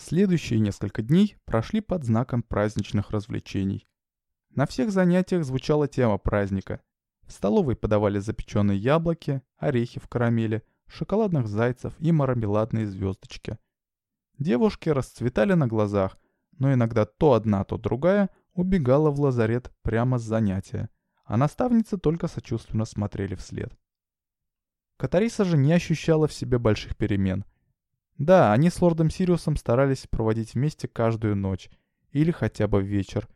Следующие несколько дней прошли под знаком праздничных развлечений. На всех занятиях звучала тема праздника. В столовой подавали запеченные яблоки, орехи в карамели, шоколадных зайцев и мармеладные звездочки. Девушки расцветали на глазах, но иногда то одна, то другая убегала в лазарет прямо с занятия, а наставницы только сочувственно смотрели вслед. Катариса же не ощущала в себе больших перемен. Да, они с лордом Сириусом старались проводить вместе каждую ночь, или хотя бы вечер.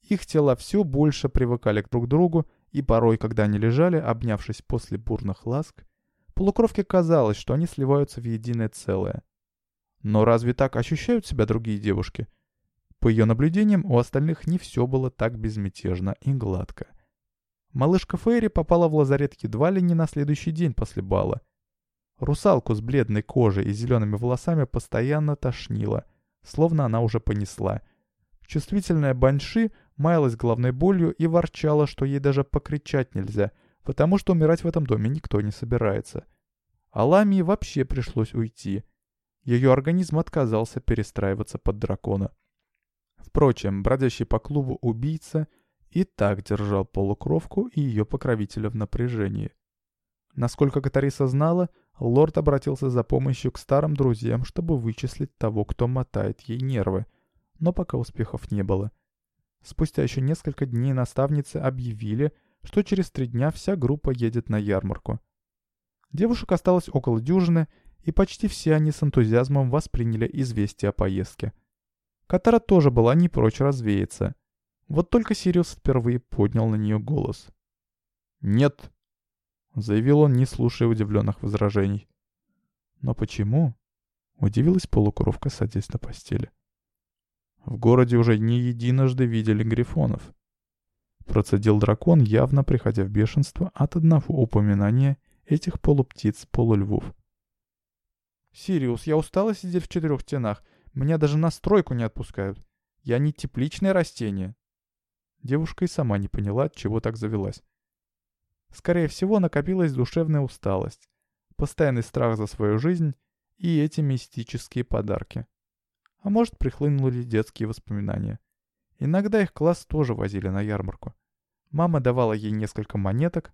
Их тела все больше привыкали друг к другу, и порой, когда они лежали, обнявшись после бурных ласк, полукровке казалось, что они сливаются в единое целое. Но разве так ощущают себя другие девушки? По ее наблюдениям, у остальных не все было так безмятежно и гладко. Малышка Фейри попала в лазарет едва ли не на следующий день после бала. Русалку с бледной кожей и зелеными волосами постоянно тошнило, словно она уже понесла. Чувствительная Банши маялась головной болью и ворчала, что ей даже покричать нельзя, потому что умирать в этом доме никто не собирается. А Ламии вообще пришлось уйти. Ее организм отказался перестраиваться под дракона. Впрочем, бродящий по клубу убийца — и так держал полукровку и ее покровителя в напряжении. Насколько Катариса знала, лорд обратился за помощью к старым друзьям, чтобы вычислить того, кто мотает ей нервы, но пока успехов не было. Спустя еще несколько дней наставницы объявили, что через три дня вся группа едет на ярмарку. Девушек осталось около дюжины, и почти все они с энтузиазмом восприняли известие о поездке. Катара тоже была не прочь развеяться. Вот только Сириус впервые поднял на нее голос. «Нет», — заявил он, не слушая удивленных возражений. «Но почему?» — удивилась полукровка, садясь на постели. «В городе уже не единожды видели грифонов», — процедил дракон, явно приходя в бешенство от одного упоминания этих полуптиц-полульвов. «Сириус, я устала сидеть в четырех стенах. Меня даже на стройку не отпускают. Я не тепличное растение». Девушка и сама не поняла, от чего так завелась. Скорее всего, накопилась душевная усталость, постоянный страх за свою жизнь и эти мистические подарки. А может, прихлынули детские воспоминания. Иногда их класс тоже возили на ярмарку. Мама давала ей несколько монеток,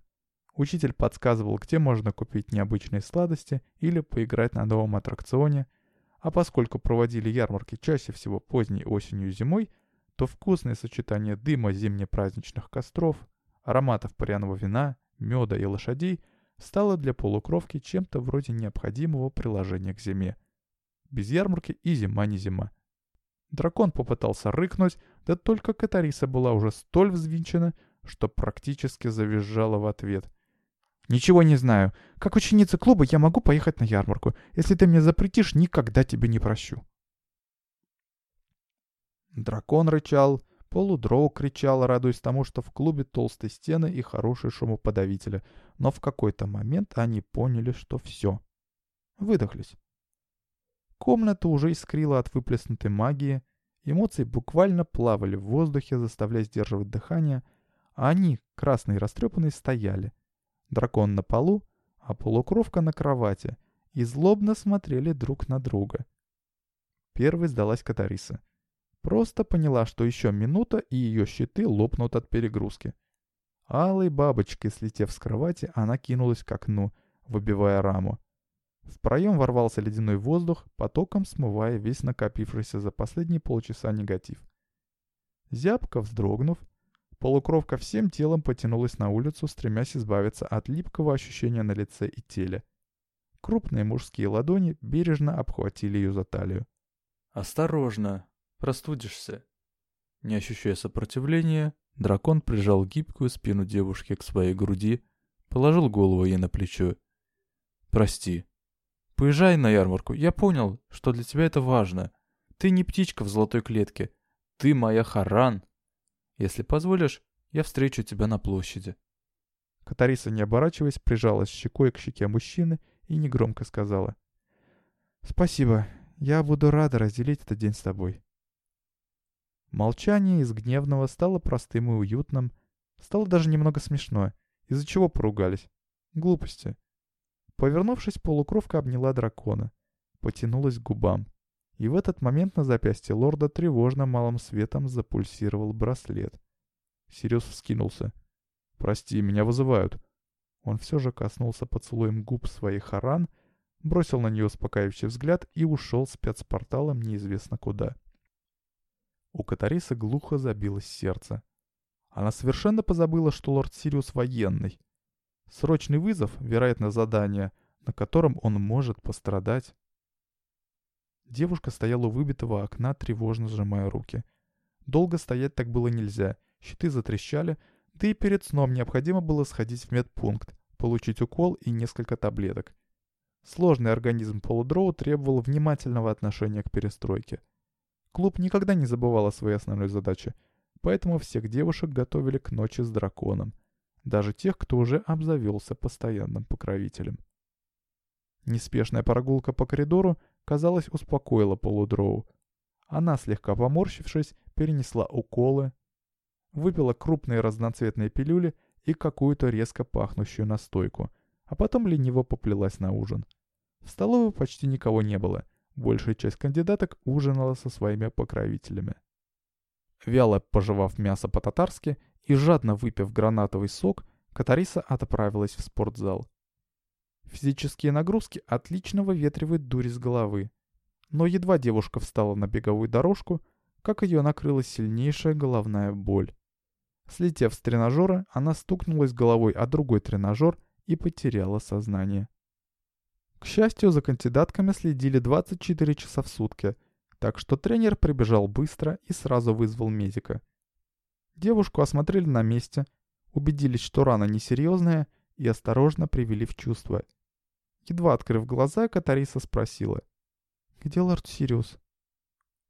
учитель подсказывал, где можно купить необычные сладости или поиграть на новом аттракционе, а поскольку проводили ярмарки чаще всего поздней осенью и зимой, то вкусное сочетание дыма зимне-праздничных костров, ароматов пряного вина, меда и лошадей стало для полукровки чем-то вроде необходимого приложения к зиме. Без ярмарки и зима не зима. Дракон попытался рыкнуть, да только Катариса была уже столь взвинчена, что практически завизжала в ответ. «Ничего не знаю. Как ученица клуба я могу поехать на ярмарку. Если ты мне запретишь, никогда тебе не прощу». Дракон рычал, полудроу кричал, радуясь тому, что в клубе толстые стены и хорошие шумоподавители, но в какой-то момент они поняли, что все. Выдохлись. Комната уже искрила от выплеснутой магии, эмоции буквально плавали в воздухе, заставляя сдерживать дыхание, а они, красные и растрепанные, стояли. Дракон на полу, а полукровка на кровати, и злобно смотрели друг на друга. Первой сдалась Катариса. Просто поняла, что еще минута, и ее щиты лопнут от перегрузки. Алой бабочкой, слетев с кровати, она кинулась к окну, выбивая раму. В проем ворвался ледяной воздух, потоком смывая весь накопившийся за последние полчаса негатив. Зябко вздрогнув, полукровка всем телом потянулась на улицу, стремясь избавиться от липкого ощущения на лице и теле. Крупные мужские ладони бережно обхватили ее за талию. «Осторожно!» Простудишься. Не ощущая сопротивления, дракон прижал гибкую спину девушки к своей груди, положил голову ей на плечо. «Прости. Поезжай на ярмарку. Я понял, что для тебя это важно. Ты не птичка в золотой клетке. Ты моя Харан. Если позволишь, я встречу тебя на площади». Катариса, не оборачиваясь, прижалась щекой к щеке мужчины и негромко сказала. «Спасибо. Я буду рада разделить этот день с тобой». Молчание из гневного стало простым и уютным. Стало даже немного смешно. Из-за чего поругались? Глупости. Повернувшись, полукровка обняла дракона. Потянулась к губам. И в этот момент на запястье лорда тревожно малым светом запульсировал браслет. Сириус вскинулся. «Прости, меня вызывают». Он все же коснулся поцелуем губ своей Харан, бросил на нее успокаивающий взгляд и ушел спецпорталом неизвестно куда. У Катарисы глухо забилось сердце. Она совершенно позабыла, что лорд Сириус военный. Срочный вызов, вероятно, задание, на котором он может пострадать. Девушка стояла у выбитого окна, тревожно сжимая руки. Долго стоять так было нельзя, щиты затрещали, да и перед сном необходимо было сходить в медпункт, получить укол и несколько таблеток. Сложный организм полудроу требовал внимательного отношения к перестройке. Клуб никогда не забывал о своей основной задаче, поэтому всех девушек готовили к ночи с драконом, даже тех, кто уже обзавелся постоянным покровителем. Неспешная прогулка по коридору, казалось, успокоила полудроу. Она, слегка поморщившись, перенесла уколы, выпила крупные разноцветные пилюли и какую-то резко пахнущую настойку, а потом лениво поплелась на ужин. В столовой почти никого не было, большая часть кандидаток ужинала со своими покровителями. Вяло пожевав мясо по-татарски и жадно выпив гранатовый сок, Катариса отправилась в спортзал. Физические нагрузки отлично выветривают дурь с головы. Но едва девушка встала на беговую дорожку, как ее накрыла сильнейшая головная боль. Слетев с тренажера, она стукнулась головой о другой тренажер и потеряла сознание. К счастью, за кандидатками следили 24 часа в сутки, так что тренер прибежал быстро и сразу вызвал медика. Девушку осмотрели на месте, убедились, что рана несерьезная, и осторожно привели в чувство. Едва открыв глаза, Катариса спросила. «Где лорд Сириус?»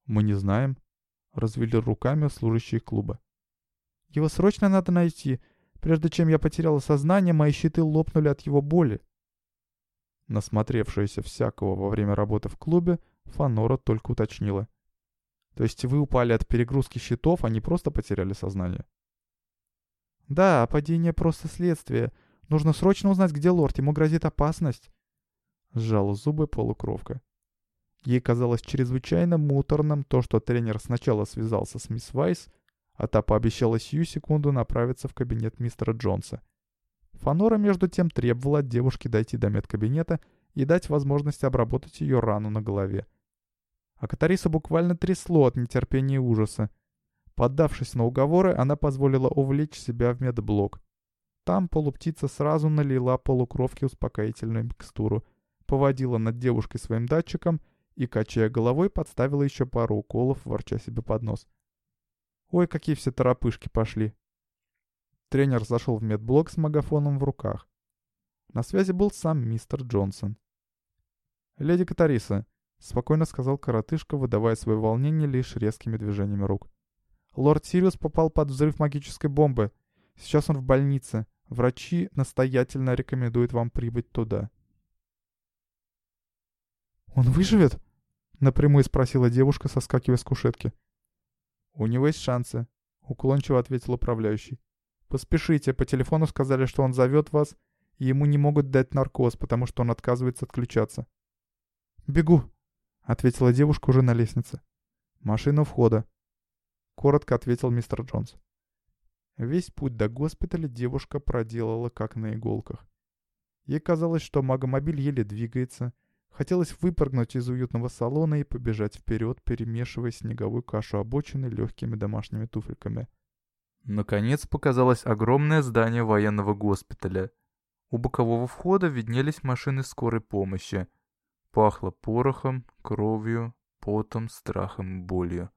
«Мы не знаем», — развели руками служащие клуба. «Его срочно надо найти. Прежде чем я потеряла сознание, мои щиты лопнули от его боли». Насмотревшаяся всякого во время работы в клубе, Фанора только уточнила. «То есть вы упали от перегрузки щитов, а не просто потеряли сознание?» «Да, падение просто следствие. Нужно срочно узнать, где лорд, ему грозит опасность». Сжала зубы полукровка. Ей казалось чрезвычайно муторным то, что тренер сначала связался с мисс Вайс, а та пообещала сию секунду направиться в кабинет мистера Джонса. Фанора, между тем, требовала от девушки дойти до медкабинета и дать возможность обработать ее рану на голове. А Катариса буквально трясло от нетерпения и ужаса. Поддавшись на уговоры, она позволила увлечь себя в медблок. Там полуптица сразу налила полукровке успокоительную микстуру — поводила над девушкой своим датчиком и, качая головой, подставила еще пару уколов, ворча себе под нос. Ой, какие все торопышки пошли. Тренер зашел в медблок с магафоном в руках. На связи был сам мистер Джонсон. «Леди Катариса», — спокойно сказал коротышка, выдавая свое волнение лишь резкими движениями рук. «Лорд Сириус попал под взрыв магической бомбы. Сейчас он в больнице. Врачи настоятельно рекомендуют вам прибыть туда». «Он выживет?» — напрямую спросила девушка, соскакивая с кушетки. «У него есть шансы», — уклончиво ответил управляющий. «Поспешите, по телефону сказали, что он зовет вас, и ему не могут дать наркоз, потому что он отказывается отключаться». «Бегу», — ответила девушка уже на лестнице. «Машина входа», — коротко ответил мистер Джонс. Весь путь до госпиталя девушка проделала как на иголках. Ей казалось, что магомобиль еле двигается — Хотелось выпрыгнуть из уютного салона и побежать вперед, перемешивая снеговую кашу обочины легкими домашними туфельками. Наконец показалось огромное здание военного госпиталя. У бокового входа виднелись машины скорой помощи. Пахло порохом, кровью, потом, страхом и болью.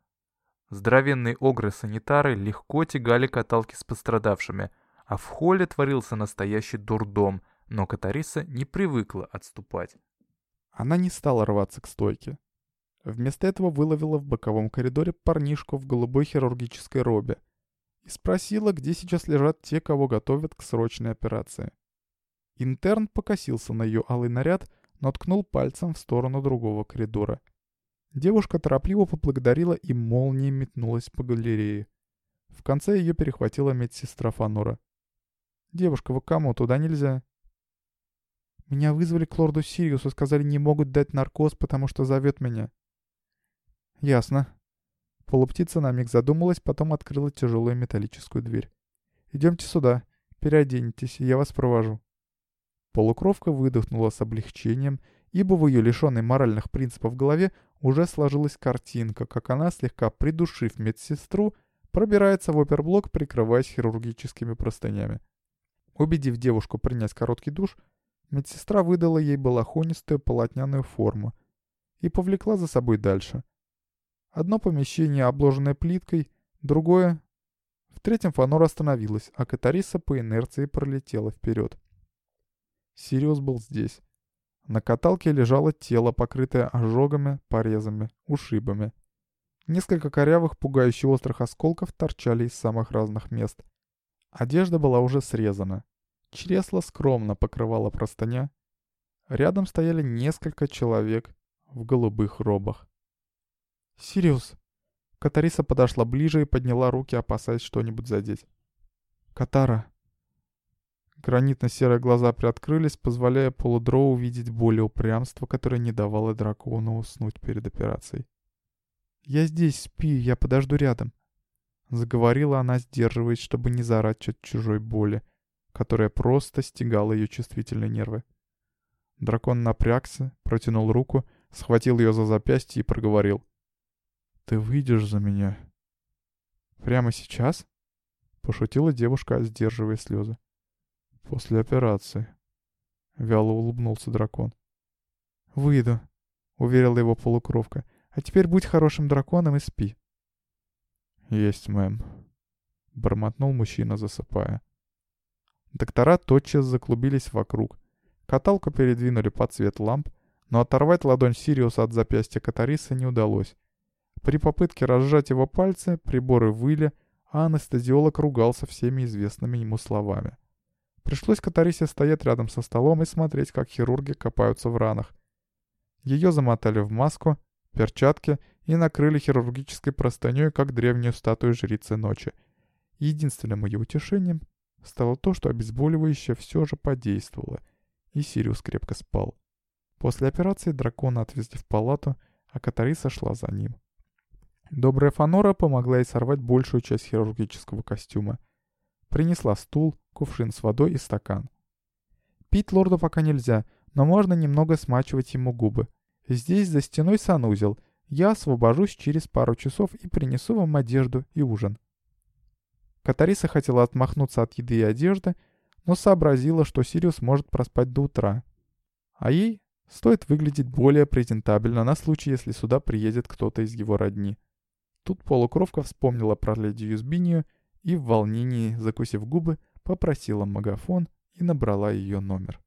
Здоровенные огры-санитары легко тягали каталки с пострадавшими, а в холле творился настоящий дурдом, но Катариса не привыкла отступать. Она не стала рваться к стойке. Вместо этого выловила в боковом коридоре парнишку в голубой хирургической робе и спросила, где сейчас лежат те, кого готовят к срочной операции. Интерн покосился на ее алый наряд, но ткнул пальцем в сторону другого коридора. Девушка торопливо поблагодарила и молнией метнулась по галерее. В конце ее перехватила медсестра Фанура. «Девушка, вы кому? Туда нельзя». Меня вызвали к лорду Сириусу, сказали, не могут дать наркоз, потому что зовет меня. «Ясно». Полуптица на миг задумалась, потом открыла тяжелую металлическую дверь. «Идемте сюда, переоденетесь, я вас провожу». Полукровка выдохнула с облегчением, ибо в ее лишенной моральных принципов голове уже сложилась картинка, как она, слегка придушив медсестру, пробирается в оперблок, прикрываясь хирургическими простынями. Убедив девушку принять короткий душ, медсестра выдала ей балахонистую полотняную форму и повлекла за собой дальше. Одно помещение, обложенное плиткой, другое... В третьем фанор остановилась, а Катариса по инерции пролетела вперед. Сириус был здесь. На каталке лежало тело, покрытое ожогами, порезами, ушибами. Несколько корявых, пугающе острых осколков торчали из самых разных мест. Одежда была уже срезана. Чресло скромно покрывала простыня. Рядом стояли несколько человек в голубых робах. «Сириус!» Катариса подошла ближе и подняла руки, опасаясь что-нибудь задеть. «Катара!» Гранитно-серые глаза приоткрылись, позволяя полудроу увидеть боль и упрямство, которое не давало дракону уснуть перед операцией. «Я здесь, спи, я подожду рядом», — заговорила она, сдерживаясь, чтобы не заорать от чужой боли, которая просто стегала ее чувствительные нервы. Дракон напрягся, протянул руку, схватил ее за запястье и проговорил. «Ты выйдешь за меня?» «Прямо сейчас?» — пошутила девушка, сдерживая слезы. «После операции». Вяло улыбнулся дракон. «Выйду», — уверила его полукровка. «А теперь будь хорошим драконом и спи». «Есть, мэм», — бормотнул мужчина, засыпая. Доктора тотчас заклубились вокруг. Каталку передвинули под цвет ламп, но оторвать ладонь Сириуса от запястья Катарисы не удалось. При попытке разжать его пальцы приборы выли, а анестезиолог ругался всеми известными ему словами. Пришлось Катарисе стоять рядом со столом и смотреть, как хирурги копаются в ранах. Ее замотали в маску, перчатки и накрыли хирургической простыней, как древнюю статую жрицы ночи. Единственным ее утешением стало то, что обезболивающее все же подействовало, и Сириус крепко спал. После операции дракона отвезли в палату, а Катариса шла за ним. Добрая Фанора помогла ей сорвать большую часть хирургического костюма. Принесла стул, кувшин с водой и стакан. Пить лорду пока нельзя, но можно немного смачивать ему губы. Здесь за стеной санузел. Я освобожусь через пару часов и принесу вам одежду и ужин. Катариса хотела отмахнуться от еды и одежды, но сообразила, что Сириус может проспать до утра. А ей стоит выглядеть более презентабельно на случай, если сюда приедет кто-то из его родни. Тут полукровка вспомнила про леди Юзбинию и в волнении, закусив губы, попросила магафон и набрала ее номер.